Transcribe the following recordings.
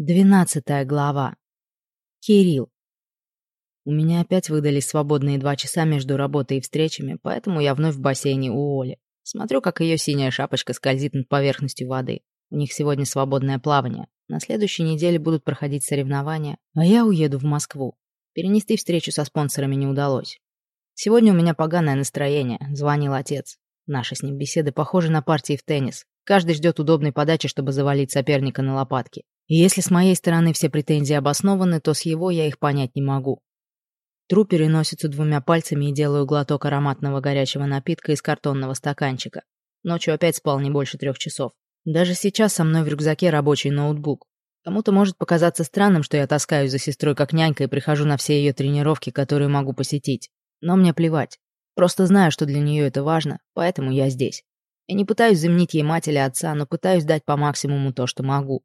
Двенадцатая глава. Кирилл. У меня опять выдались свободные два часа между работой и встречами, поэтому я вновь в бассейне у Оли. Смотрю, как ее синяя шапочка скользит над поверхностью воды. У них сегодня свободное плавание. На следующей неделе будут проходить соревнования, а я уеду в Москву. Перенести встречу со спонсорами не удалось. Сегодня у меня поганое настроение, звонил отец. Наши с ним беседы похожи на партии в теннис. Каждый ждет удобной подачи, чтобы завалить соперника на лопатки. И если с моей стороны все претензии обоснованы, то с его я их понять не могу. Тру переносицу двумя пальцами и делаю глоток ароматного горячего напитка из картонного стаканчика. Ночью опять спал не больше трех часов. Даже сейчас со мной в рюкзаке рабочий ноутбук. Кому-то может показаться странным, что я таскаюсь за сестрой как нянька и прихожу на все ее тренировки, которые могу посетить. Но мне плевать. Просто знаю, что для нее это важно, поэтому я здесь. Я не пытаюсь заменить ей мать или отца, но пытаюсь дать по максимуму то, что могу.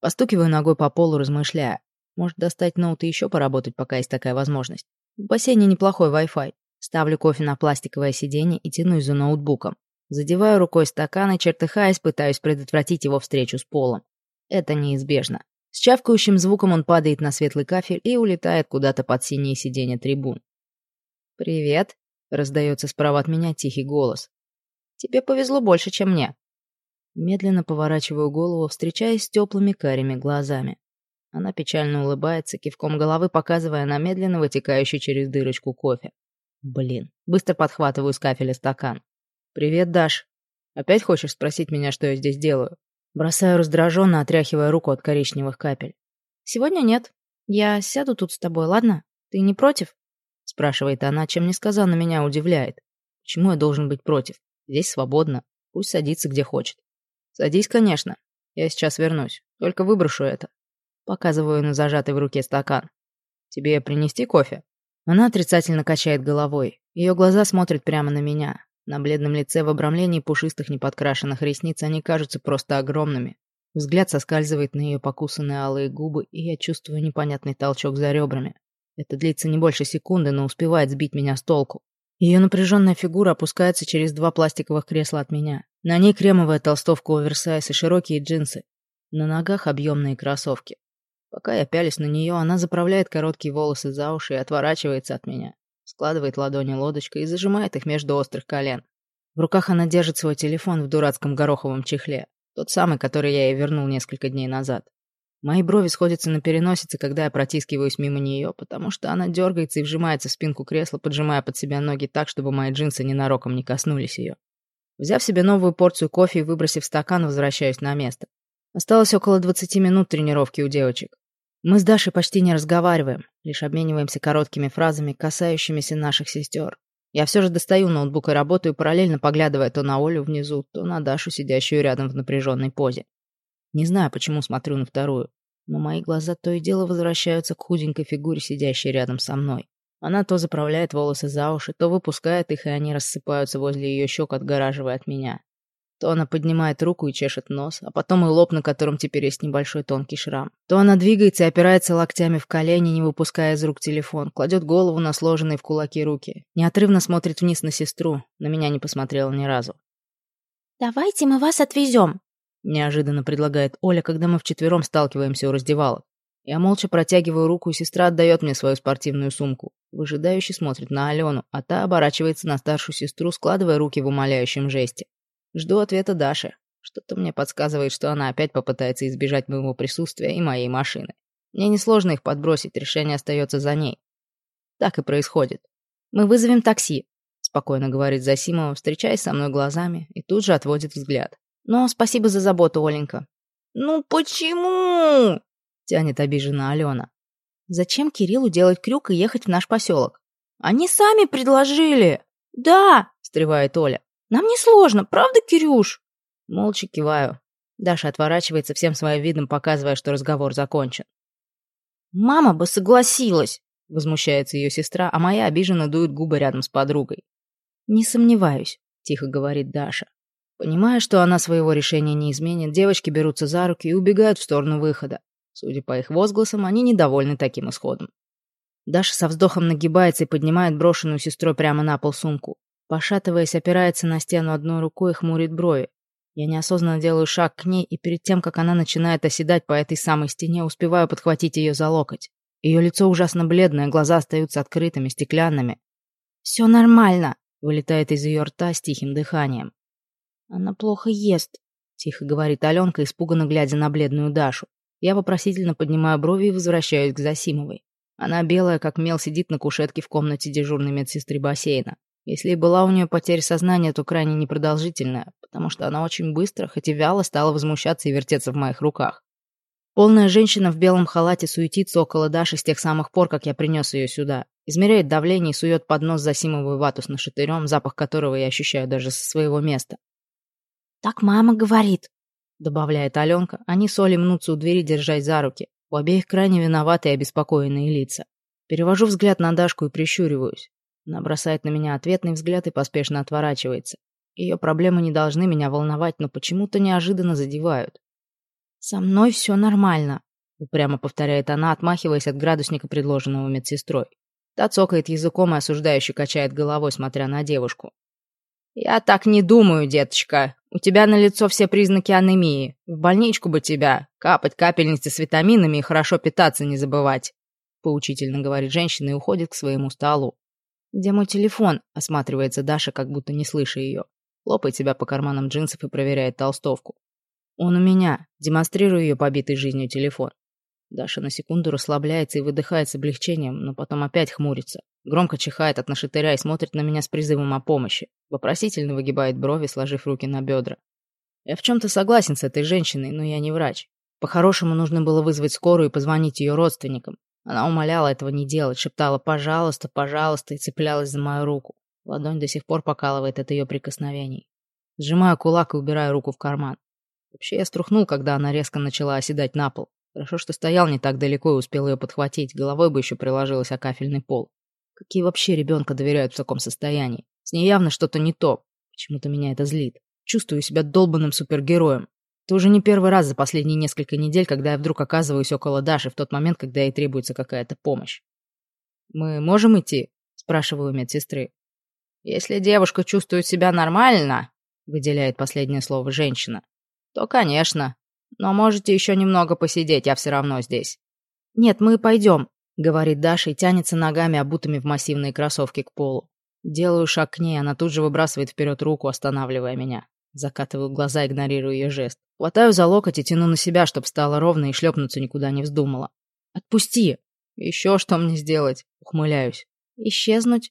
Постукиваю ногой по полу, размышляя. Может, достать ноут и еще поработать, пока есть такая возможность. В бассейне неплохой Wi-Fi. Ставлю кофе на пластиковое сиденье и тянусь за ноутбуком. Задеваю рукой стакан и, чертыхаясь, пытаюсь предотвратить его встречу с полом. Это неизбежно. С чавкающим звуком он падает на светлый кафель и улетает куда-то под синие сиденья трибун. «Привет», — раздается справа от меня тихий голос. «Тебе повезло больше, чем мне». Медленно поворачиваю голову, встречаясь с теплыми карими глазами. Она печально улыбается, кивком головы показывая на медленно вытекающий через дырочку кофе. Блин, быстро подхватываю с кафеля стакан. «Привет, Даш. Опять хочешь спросить меня, что я здесь делаю?» Бросаю раздраженно, отряхивая руку от коричневых капель. «Сегодня нет. Я сяду тут с тобой, ладно? Ты не против?» Спрашивает она, чем несказанно меня удивляет. Почему я должен быть против? Здесь свободно. Пусть садится где хочет. «Садись, конечно. Я сейчас вернусь. Только выброшу это». Показываю на зажатый в руке стакан. «Тебе принести кофе?» Она отрицательно качает головой. Ее глаза смотрят прямо на меня. На бледном лице в обрамлении пушистых неподкрашенных ресниц они кажутся просто огромными. Взгляд соскальзывает на ее покусанные алые губы, и я чувствую непонятный толчок за ребрами. Это длится не больше секунды, но успевает сбить меня с толку. Ее напряженная фигура опускается через два пластиковых кресла от меня. На ней кремовая толстовка оверсайз и широкие джинсы. На ногах объемные кроссовки. Пока я пялюсь на нее, она заправляет короткие волосы за уши и отворачивается от меня. Складывает ладони лодочкой и зажимает их между острых колен. В руках она держит свой телефон в дурацком гороховом чехле. Тот самый, который я ей вернул несколько дней назад. Мои брови сходятся на переносице, когда я протискиваюсь мимо нее, потому что она дергается и вжимается в спинку кресла, поджимая под себя ноги так, чтобы мои джинсы ненароком не коснулись ее. Взяв себе новую порцию кофе и выбросив стакан, возвращаюсь на место. Осталось около 20 минут тренировки у девочек. Мы с Дашей почти не разговариваем, лишь обмениваемся короткими фразами, касающимися наших сестер. Я все же достаю ноутбук и работаю, параллельно поглядывая то на Олю внизу, то на Дашу, сидящую рядом в напряженной позе. Не знаю, почему смотрю на вторую, но мои глаза то и дело возвращаются к худенькой фигуре, сидящей рядом со мной. Она то заправляет волосы за уши, то выпускает их, и они рассыпаются возле ее щек, отгораживая от меня. То она поднимает руку и чешет нос, а потом и лоб, на котором теперь есть небольшой тонкий шрам. То она двигается и опирается локтями в колени, не выпуская из рук телефон, кладет голову на сложенные в кулаки руки. Неотрывно смотрит вниз на сестру, на меня не посмотрела ни разу. «Давайте мы вас отвезем», Неожиданно предлагает Оля, когда мы вчетвером сталкиваемся у раздевалок. Я молча протягиваю руку, и сестра отдает мне свою спортивную сумку. Выжидающе смотрит на Алену, а та оборачивается на старшую сестру, складывая руки в умоляющем жесте. Жду ответа Даши. Что-то мне подсказывает, что она опять попытается избежать моего присутствия и моей машины. Мне несложно их подбросить, решение остается за ней. Так и происходит. «Мы вызовем такси», — спокойно говорит Засимова, встречаясь со мной глазами, и тут же отводит взгляд. Но спасибо за заботу, Оленька. «Ну почему?» — тянет обиженно Алена. «Зачем Кириллу делать крюк и ехать в наш поселок?» «Они сами предложили!» «Да!» — встревает Оля. «Нам не сложно, правда, Кирюш?» Молча киваю. Даша отворачивается всем своим видом, показывая, что разговор закончен. «Мама бы согласилась!» — возмущается ее сестра, а моя обиженно дует губы рядом с подругой. «Не сомневаюсь», — тихо говорит Даша. Понимая, что она своего решения не изменит, девочки берутся за руки и убегают в сторону выхода. Судя по их возгласам, они недовольны таким исходом. Даша со вздохом нагибается и поднимает брошенную сестрой прямо на пол сумку. Пошатываясь, опирается на стену одной рукой и хмурит брови. Я неосознанно делаю шаг к ней, и перед тем, как она начинает оседать по этой самой стене, успеваю подхватить ее за локоть. Ее лицо ужасно бледное, глаза остаются открытыми, стеклянными. «Все нормально», — вылетает из ее рта с тихим дыханием. «Она плохо ест», — тихо говорит Аленка, испуганно глядя на бледную Дашу. Я вопросительно поднимаю брови и возвращаюсь к Засимовой. Она белая, как мел, сидит на кушетке в комнате дежурной медсестры бассейна. Если и была у нее потеря сознания, то крайне непродолжительная, потому что она очень быстро, хоть и вяло, стала возмущаться и вертеться в моих руках. Полная женщина в белом халате суетится около Даши с тех самых пор, как я принес ее сюда. Измеряет давление и сует под нос засимовую вату с нашатырем, запах которого я ощущаю даже со своего места. «Так мама говорит», — добавляет Аленка. Они с Олей мнутся у двери, держась за руки. У обеих крайне виноватые и обеспокоенные лица. Перевожу взгляд на Дашку и прищуриваюсь. Она бросает на меня ответный взгляд и поспешно отворачивается. Ее проблемы не должны меня волновать, но почему-то неожиданно задевают. «Со мной все нормально», — упрямо повторяет она, отмахиваясь от градусника, предложенного медсестрой. Та цокает языком и осуждающе качает головой, смотря на девушку. «Я так не думаю, деточка. У тебя на лицо все признаки анемии. В больничку бы тебя. Капать капельницы с витаминами и хорошо питаться не забывать», — поучительно говорит женщина и уходит к своему столу. «Где мой телефон?» — осматривается Даша, как будто не слыша ее. Хлопает себя по карманам джинсов и проверяет толстовку. «Он у меня», — демонстрирую ее побитый жизнью телефон. Даша на секунду расслабляется и выдыхает с облегчением, но потом опять хмурится. Громко чихает от нашатыря и смотрит на меня с призывом о помощи. Вопросительно выгибает брови, сложив руки на бедра. Я в чем-то согласен с этой женщиной, но я не врач. По-хорошему нужно было вызвать скорую и позвонить ее родственникам. Она умоляла этого не делать, шептала «пожалуйста, пожалуйста» и цеплялась за мою руку. Ладонь до сих пор покалывает от ее прикосновений. Сжимаю кулак и убираю руку в карман. Вообще я струхнул, когда она резко начала оседать на пол. Хорошо, что стоял не так далеко и успел ее подхватить. Головой бы еще приложилась о кафельный пол. Какие вообще ребенка доверяют в таком состоянии? С ней явно что-то не то. Почему-то меня это злит. Чувствую себя долбанным супергероем. Это уже не первый раз за последние несколько недель, когда я вдруг оказываюсь около Даши в тот момент, когда ей требуется какая-то помощь. «Мы можем идти?» – спрашиваю медсестры. «Если девушка чувствует себя нормально», – выделяет последнее слово женщина, – «то, конечно, но можете еще немного посидеть, я все равно здесь». «Нет, мы пойдем», — говорит Даша и тянется ногами, обутыми в массивные кроссовки к полу. Делаю шаг к ней, она тут же выбрасывает вперед руку, останавливая меня. Закатываю глаза, игнорируя ее жест. Хватаю за локоть и тяну на себя, чтобы стало ровно и шлепнуться никуда не вздумала. «Отпусти!» «Еще что мне сделать?» Ухмыляюсь. «Исчезнуть?»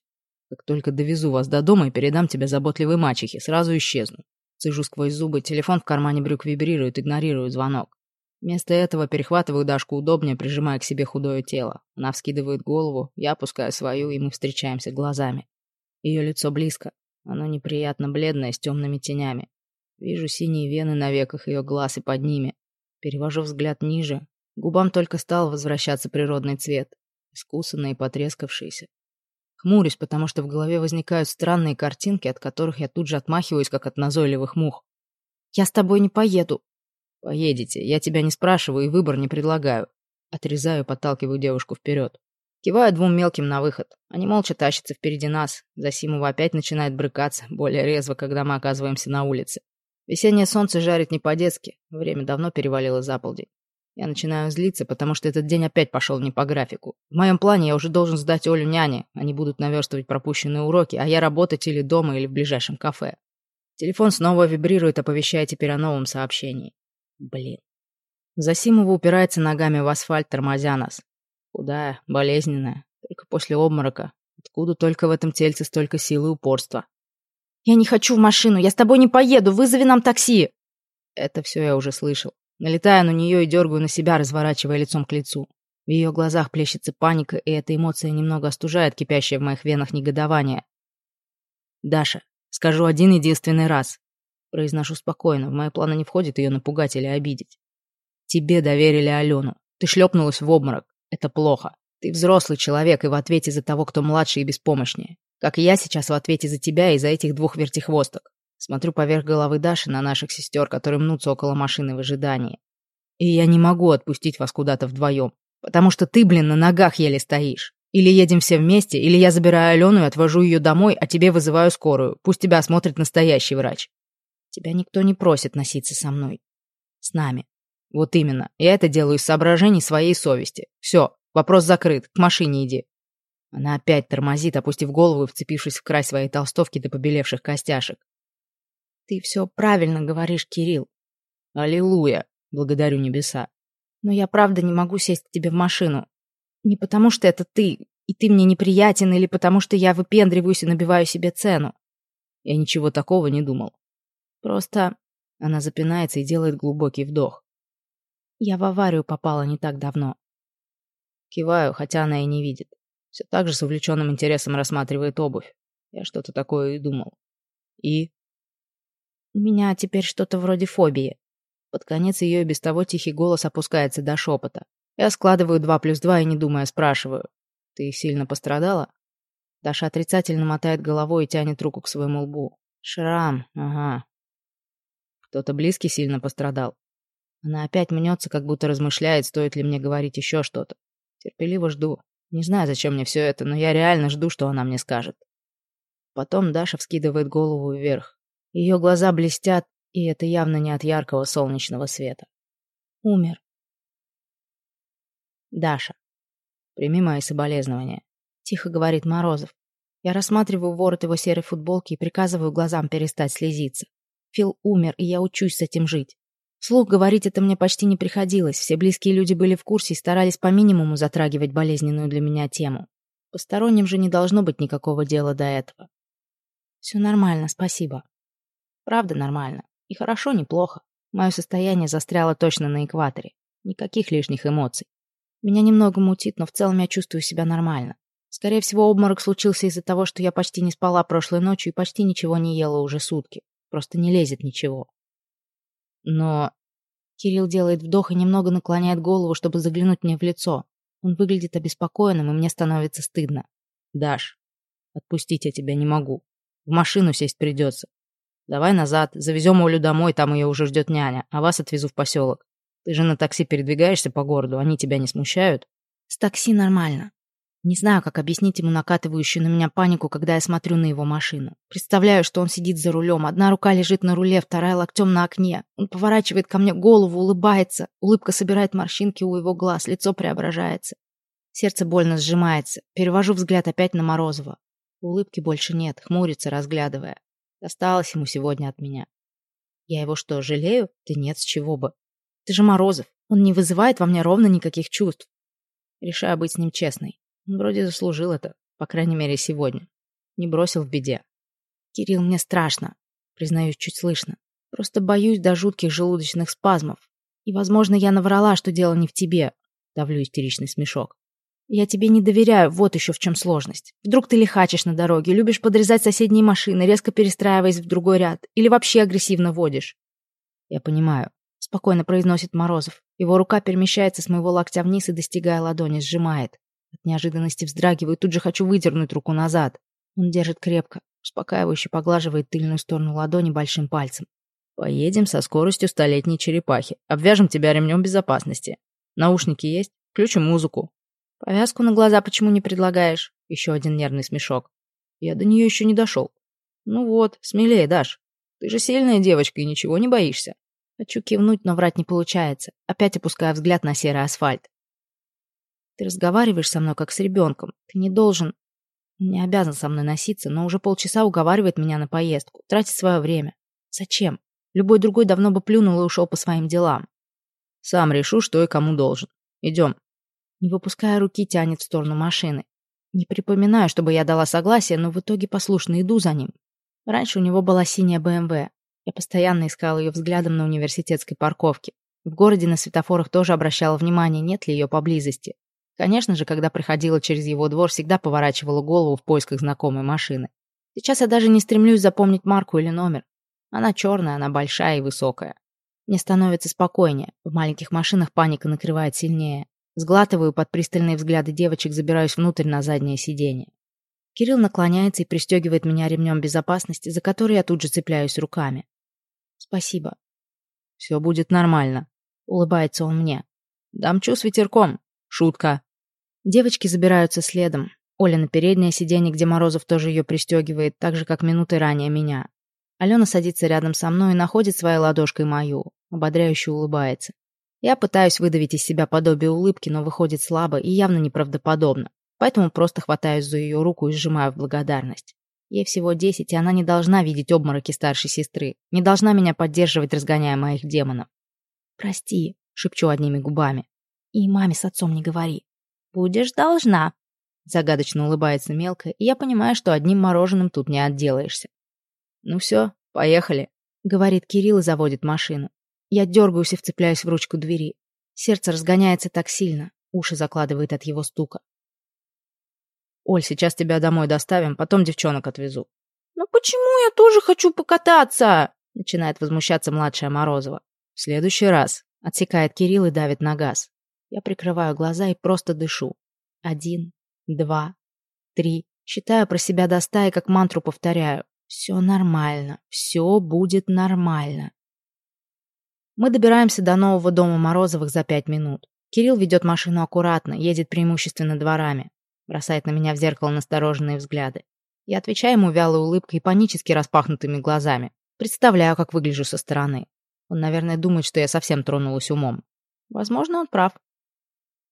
«Как только довезу вас до дома и передам тебя заботливой мачехе, сразу исчезну. Цежу сквозь зубы, телефон в кармане брюк вибрирует, игнорирую звонок. Вместо этого перехватываю Дашку удобнее, прижимая к себе худое тело. Она вскидывает голову, я опускаю свою, и мы встречаемся глазами. Ее лицо близко. Оно неприятно бледное, с темными тенями. Вижу синие вены на веках ее глаз и под ними. Перевожу взгляд ниже. Губам только стал возвращаться природный цвет. Искусанный и потрескавшийся. Хмурюсь, потому что в голове возникают странные картинки, от которых я тут же отмахиваюсь, как от назойливых мух. «Я с тобой не поеду». «Поедете. Я тебя не спрашиваю и выбор не предлагаю». Отрезаю, подталкиваю девушку вперед. Киваю двум мелким на выход. Они молча тащатся впереди нас. Засимова опять начинает брыкаться, более резво, когда мы оказываемся на улице. Весеннее солнце жарит не по-детски. Время давно перевалило за полдень. Я начинаю злиться, потому что этот день опять пошел не по графику. В моем плане я уже должен сдать Олю няне. Они будут наверстывать пропущенные уроки, а я работать или дома, или в ближайшем кафе. Телефон снова вибрирует, оповещая теперь о новом сообщении. Блин. Засимова упирается ногами в асфальт, тормозя нас. Худая, болезненная, только после обморока. Откуда только в этом тельце столько силы и упорства? «Я не хочу в машину, я с тобой не поеду, вызови нам такси!» Это все я уже слышал. Налетаю на нее и дергаю на себя, разворачивая лицом к лицу. В ее глазах плещется паника, и эта эмоция немного остужает кипящее в моих венах негодование. «Даша, скажу один единственный раз». Произношу спокойно, в мои планы не входит ее напугать или обидеть. «Тебе доверили Алену. Ты шлепнулась в обморок. Это плохо. Ты взрослый человек и в ответе за того, кто младше и беспомощнее. Как и я сейчас в ответе за тебя и за этих двух вертихвосток. Смотрю поверх головы Даши на наших сестер, которые мнутся около машины в ожидании. И я не могу отпустить вас куда-то вдвоем, потому что ты, блин, на ногах еле стоишь. Или едем все вместе, или я забираю Алену и отвожу ее домой, а тебе вызываю скорую. Пусть тебя осмотрит настоящий врач. Тебя никто не просит носиться со мной. С нами. Вот именно. Я это делаю из соображений своей совести. Все, вопрос закрыт. К машине иди. Она опять тормозит, опустив голову и вцепившись в край своей толстовки до побелевших костяшек. Ты все правильно говоришь, Кирилл. Аллилуйя. Благодарю небеса. Но я правда не могу сесть к тебе в машину. Не потому что это ты, и ты мне неприятен, или потому что я выпендриваюсь и набиваю себе цену. Я ничего такого не думал. Просто она запинается и делает глубокий вдох. Я в аварию попала не так давно. Киваю, хотя она и не видит. Все так же с увлеченным интересом рассматривает обувь. Я что-то такое и думал. И? У меня теперь что-то вроде фобии. Под конец ее и без того тихий голос опускается до шепота. Я складываю два плюс два и, не думая, спрашиваю. Ты сильно пострадала? Даша отрицательно мотает головой и тянет руку к своему лбу. Шрам, ага. Кто-то близкий сильно пострадал. Она опять мнется, как будто размышляет, стоит ли мне говорить еще что-то. Терпеливо жду. Не знаю, зачем мне все это, но я реально жду, что она мне скажет. Потом Даша вскидывает голову вверх. Ее глаза блестят, и это явно не от яркого солнечного света. Умер. Даша. Прими мои соболезнования. Тихо говорит Морозов. Я рассматриваю ворот его серой футболки и приказываю глазам перестать слезиться. Фил умер, и я учусь с этим жить. Слух говорить это мне почти не приходилось, все близкие люди были в курсе и старались по минимуму затрагивать болезненную для меня тему. Посторонним же не должно быть никакого дела до этого. Все нормально, спасибо. Правда нормально. И хорошо, неплохо. Мое состояние застряло точно на экваторе. Никаких лишних эмоций. Меня немного мутит, но в целом я чувствую себя нормально. Скорее всего, обморок случился из-за того, что я почти не спала прошлой ночью и почти ничего не ела уже сутки. Просто не лезет ничего. Но... Кирилл делает вдох и немного наклоняет голову, чтобы заглянуть мне в лицо. Он выглядит обеспокоенным, и мне становится стыдно. «Даш, отпустить я тебя не могу. В машину сесть придется. Давай назад, завезем Олю домой, там ее уже ждет няня, а вас отвезу в поселок. Ты же на такси передвигаешься по городу, они тебя не смущают?» «С такси нормально. Не знаю, как объяснить ему накатывающую на меня панику, когда я смотрю на его машину. Представляю, что он сидит за рулем, одна рука лежит на руле, вторая локтем на окне. Он поворачивает ко мне голову, улыбается. Улыбка собирает морщинки у его глаз, лицо преображается. Сердце больно сжимается. Перевожу взгляд опять на Морозова. Улыбки больше нет, хмурится, разглядывая. Досталось ему сегодня от меня. Я его что, жалею? Да нет, с чего бы. Ты же Морозов. Он не вызывает во мне ровно никаких чувств. Решаю быть с ним честной. Вроде заслужил это, по крайней мере, сегодня. Не бросил в беде. Кирилл, мне страшно. Признаюсь чуть слышно. Просто боюсь до жутких желудочных спазмов. И, возможно, я наврала, что дело не в тебе. Давлю истеричный смешок. Я тебе не доверяю, вот еще в чем сложность. Вдруг ты лихачишь на дороге, любишь подрезать соседние машины, резко перестраиваясь в другой ряд, или вообще агрессивно водишь. Я понимаю. Спокойно произносит Морозов. Его рука перемещается с моего локтя вниз и, достигая ладони, сжимает. От неожиданности вздрагиваю, тут же хочу выдернуть руку назад. Он держит крепко, успокаивающе поглаживает тыльную сторону ладони большим пальцем. «Поедем со скоростью столетней черепахи. Обвяжем тебя ремнем безопасности. Наушники есть? Включим музыку». «Повязку на глаза почему не предлагаешь?» Еще один нервный смешок. «Я до нее еще не дошел». «Ну вот, смелее, Даш. Ты же сильная девочка и ничего не боишься». Хочу кивнуть, но врать не получается. Опять опускаю взгляд на серый асфальт. Ты разговариваешь со мной, как с ребенком. Ты не должен... Не обязан со мной носиться, но уже полчаса уговаривает меня на поездку, тратит свое время. Зачем? Любой другой давно бы плюнул и ушел по своим делам. Сам решу, что и кому должен. Идем. Не выпуская руки, тянет в сторону машины. Не припоминаю, чтобы я дала согласие, но в итоге послушно иду за ним. Раньше у него была синяя БМВ. Я постоянно искала ее взглядом на университетской парковке. В городе на светофорах тоже обращала внимание, нет ли ее поблизости. Конечно же, когда проходила через его двор, всегда поворачивала голову в поисках знакомой машины. Сейчас я даже не стремлюсь запомнить марку или номер. Она черная, она большая и высокая. Мне становится спокойнее. В маленьких машинах паника накрывает сильнее. Сглатываю под пристальные взгляды девочек, забираюсь внутрь на заднее сиденье. Кирилл наклоняется и пристегивает меня ремнем безопасности, за который я тут же цепляюсь руками. Спасибо. Все будет нормально. Улыбается он мне. Дамчу с ветерком. Шутка. Девочки забираются следом. Оля на переднее сиденье, где Морозов тоже ее пристегивает, так же, как минуты ранее меня. Алена садится рядом со мной и находит своей ладошкой мою, ободряюще улыбается. Я пытаюсь выдавить из себя подобие улыбки, но выходит слабо и явно неправдоподобно, поэтому просто хватаюсь за ее руку и сжимаю в благодарность. Ей всего десять, и она не должна видеть обмороки старшей сестры, не должна меня поддерживать, разгоняя моих демонов. «Прости», — шепчу одними губами. «И маме с отцом не говори». «Будешь должна», — загадочно улыбается мелко, и я понимаю, что одним мороженым тут не отделаешься. «Ну все, поехали», — говорит Кирилл и заводит машину. Я дергаюсь и вцепляюсь в ручку двери. Сердце разгоняется так сильно, уши закладывает от его стука. «Оль, сейчас тебя домой доставим, потом девчонок отвезу». «Ну почему я тоже хочу покататься?» начинает возмущаться младшая Морозова. «В следующий раз», — отсекает Кирилл и давит на газ. Я прикрываю глаза и просто дышу. Один, два, три. Считаю про себя до ста и как мантру повторяю. Все нормально, все будет нормально. Мы добираемся до нового дома Морозовых за пять минут. Кирилл ведет машину аккуратно, едет преимущественно дворами. Бросает на меня в зеркало настороженные взгляды. Я отвечаю ему вялой улыбкой и панически распахнутыми глазами. Представляю, как выгляжу со стороны. Он, наверное, думает, что я совсем тронулась умом. Возможно, он прав.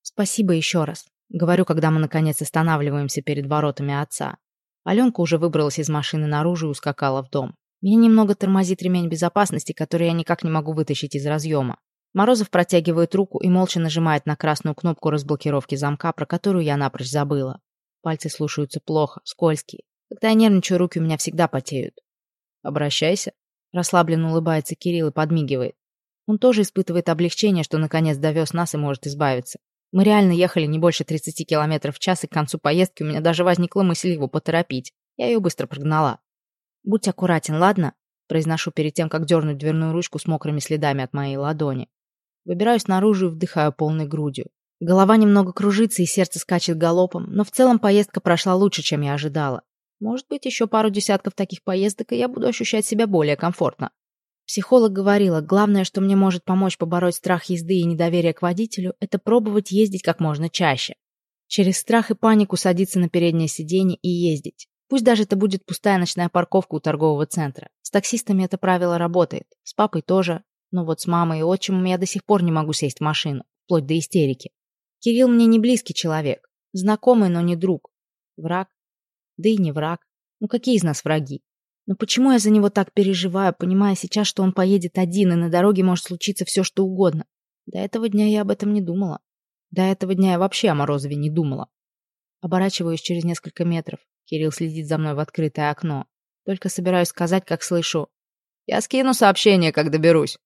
Спасибо еще раз. Говорю, когда мы, наконец, останавливаемся перед воротами отца. Аленка уже выбралась из машины наружу и ускакала в дом. Меня немного тормозит ремень безопасности, который я никак не могу вытащить из разъема. Морозов протягивает руку и молча нажимает на красную кнопку разблокировки замка, про которую я напрочь забыла. Пальцы слушаются плохо, скользкие. Когда я нервничаю, руки у меня всегда потеют. «Обращайся», — расслабленно улыбается Кирилл и подмигивает. Он тоже испытывает облегчение, что наконец довез нас и может избавиться. Мы реально ехали не больше 30 км в час, и к концу поездки у меня даже возникла мысль его поторопить. Я ее быстро прогнала. «Будь аккуратен, ладно?» Произношу перед тем, как дернуть дверную ручку с мокрыми следами от моей ладони. Выбираюсь наружу и вдыхаю полной грудью. Голова немного кружится и сердце скачет галопом, но в целом поездка прошла лучше, чем я ожидала. Может быть, еще пару десятков таких поездок, и я буду ощущать себя более комфортно. Психолог говорила, главное, что мне может помочь побороть страх езды и недоверие к водителю, это пробовать ездить как можно чаще. Через страх и панику садиться на переднее сиденье и ездить. Пусть даже это будет пустая ночная парковка у торгового центра. С таксистами это правило работает. С папой тоже. Но вот с мамой и отчимом я до сих пор не могу сесть в машину. Вплоть до истерики. Кирилл мне не близкий человек. Знакомый, но не друг. Враг. Да и не враг. Ну какие из нас враги? Но почему я за него так переживаю, понимая сейчас, что он поедет один, и на дороге может случиться все, что угодно? До этого дня я об этом не думала. До этого дня я вообще о Морозове не думала. Оборачиваюсь через несколько метров. Кирилл следит за мной в открытое окно. Только собираюсь сказать, как слышу. «Я скину сообщение, как доберусь».